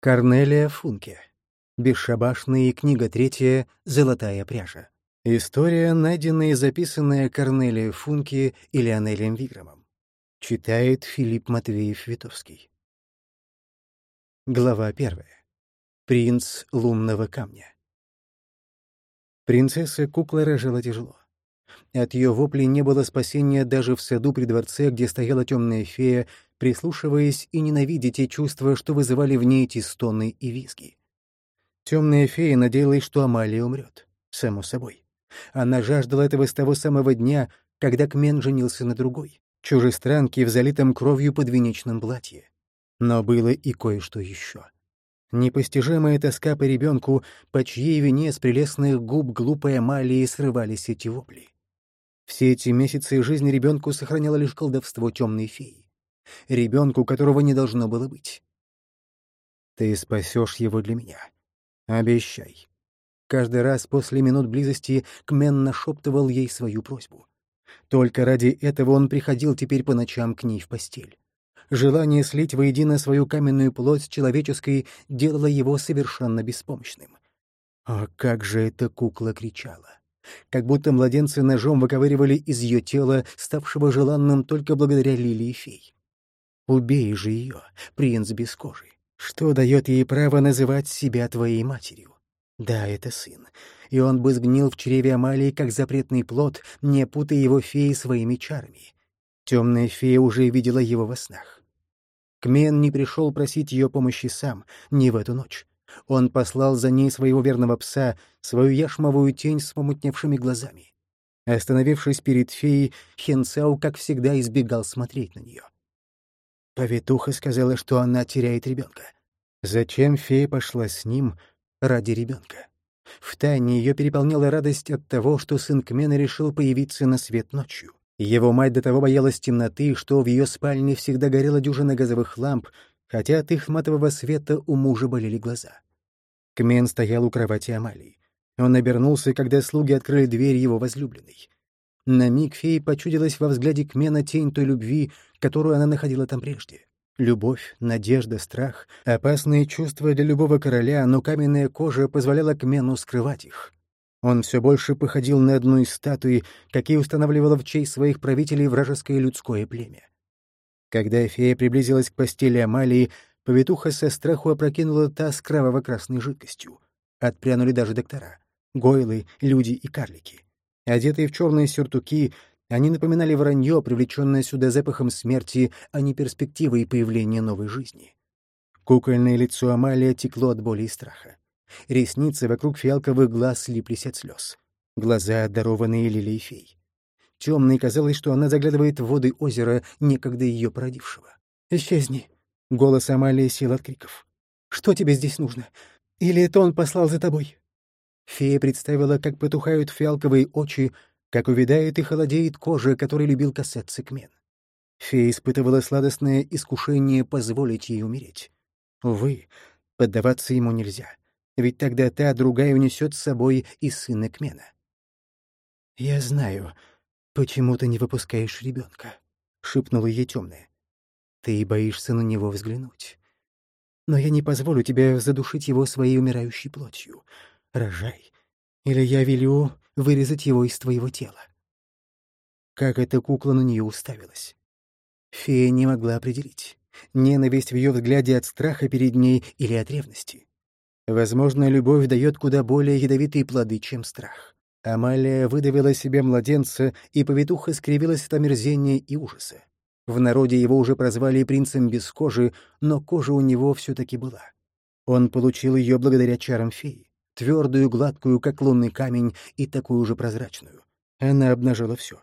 Корнелия Функе. Бесшабашные. Книга третья. Золотая пряжа. История, найденная и записанная Корнелией Функе и Леонелем Виграмом. Читает Филипп Матвеев-Витовский. Глава первая. Принц лунного камня. Принцесса Куклера жила тяжело. От ее воплей не было спасения даже в саду при дворце, где стояла темная фея, прислушиваясь и ненавидя те чувства, что вызывали в ней эти стоны и визги. Темная фея надеялась, что Амалия умрет. Само собой. Она жаждала этого с того самого дня, когда Кмен женился на другой, чужестранке в залитом кровью подвенечном платье. Но было и кое-что еще. Непостижимая тоска по ребенку, по чьей вине с прелестных губ глупой Амалии срывались эти вопли. Все эти месяцы жизни ребенку сохраняло лишь колдовство темной феи. Ребенку, которого не должно было быть. Ты спасешь его для меня. Обещай. Каждый раз после минут близости Кмен нашептывал ей свою просьбу. Только ради этого он приходил теперь по ночам к ней в постель. Желание слить воедино свою каменную плоть с человеческой делало его совершенно беспомощным. А как же эта кукла кричала! как будто младенцы ножом выковыривали из ее тела, ставшего желанным только благодаря лилии фей. Убей же ее, принц без кожи. Что дает ей право называть себя твоей матерью? Да, это сын, и он бы сгнил в чреве Амалии, как запретный плод, не путая его феи своими чарами. Темная фея уже видела его во снах. Кмен не пришел просить ее помощи сам, не в эту ночь. Он послал за ней своего верного пса, свою яшмовую тень с помутневшими глазами. Остановившись перед феей, Хенцау, как всегда, избегал смотреть на нее. Повитуха сказала, что она теряет ребенка. Зачем фея пошла с ним ради ребенка? Втайне ее переполняла радость от того, что сын Кмена решил появиться на свет ночью. Его мать до того боялась темноты, что в ее спальне всегда горела дюжина газовых ламп, хотя от их матового света у мужа болели глаза. Кмен стоял у кровати Амалии. Он обернулся, когда слуги открыли дверь его возлюбленной. На миг феи почудилась во взгляде Кмена тень той любви, которую она находила там прежде. Любовь, надежда, страх — опасные чувства для любого короля, но каменная кожа позволяла Кмену скрывать их. Он все больше походил на одну из статуй, какие устанавливало в честь своих правителей вражеское людское племя. Когда фея приблизилась к постели Амалии, повитуха со страху опрокинула таз кроваво-красной жидкостью. Отпрянули даже доктора. Гойлы, люди и карлики. Одетые в черные сюртуки, они напоминали вранье, привлеченное сюда запахом смерти, а не перспективой появления новой жизни. Кукольное лицо Амалия текло от боли и страха. Ресницы вокруг фиалковых глаз слиплись от слез. Глаза, дарованные лилией фей. Темной казалось, что она заглядывает в воды озера, некогда ее породившего. «Исчезни!» — голос Амалии сел от криков. «Что тебе здесь нужно? Или это он послал за тобой?» Фея представила, как потухают фиалковые очи, как увядает и холодеет кожа, которой любил касаться Кмен. Фея испытывала сладостное искушение позволить ей умереть. Увы, поддаваться ему нельзя, ведь тогда та другая унесет с собой и сына Кмена. «Я знаю», «Почему ты не выпускаешь ребенка?» — шепнула ей темная. «Ты боишься на него взглянуть. Но я не позволю тебе задушить его своей умирающей плотью. Рожай, или я велю вырезать его из твоего тела». Как эта кукла на нее уставилась. Фея не могла определить, ненависть в ее взгляде от страха перед ней или от ревности. Возможно, любовь дает куда более ядовитые плоды, чем страх. Амалия выдавила себе младенца, и повитуха скривилась от омерзения и ужаса. В народе его уже прозвали принцем без кожи, но кожа у него все-таки была. Он получил ее благодаря чарам феи, твердую, гладкую, как лунный камень, и такую же прозрачную. Она обнажила все.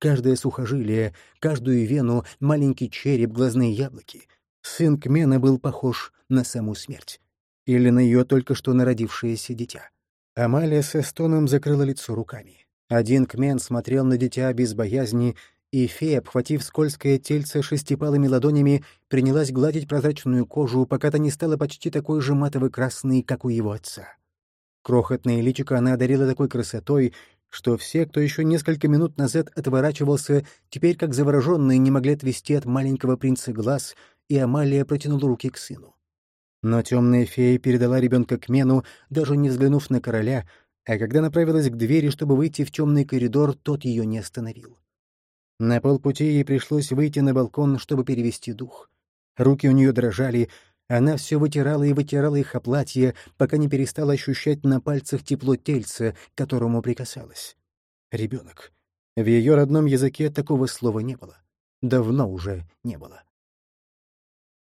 Каждое сухожилие, каждую вену, маленький череп, глазные яблоки. Сын Кмена был похож на саму смерть. Или на ее только что народившееся дитя. Амалия со стоном закрыла лицо руками. Один кмен смотрел на дитя без боязни, и фея, обхватив скользкое тельце шестипалыми ладонями, принялась гладить прозрачную кожу, пока та не стала почти такой же матово-красной, как у его отца. Крохотное личико она одарила такой красотой, что все, кто еще несколько минут назад отворачивался, теперь, как завороженные, не могли отвести от маленького принца глаз, и Амалия протянула руки к сыну. Но темная фея передала ребенка к Мену, даже не взглянув на короля, а когда направилась к двери, чтобы выйти в темный коридор, тот ее не остановил. На полпути ей пришлось выйти на балкон, чтобы перевести дух. Руки у нее дрожали, она все вытирала и вытирала их о платье, пока не перестала ощущать на пальцах тепло тельца, к которому прикасалась. Ребенок. В ее родном языке такого слова не было. Давно уже не было.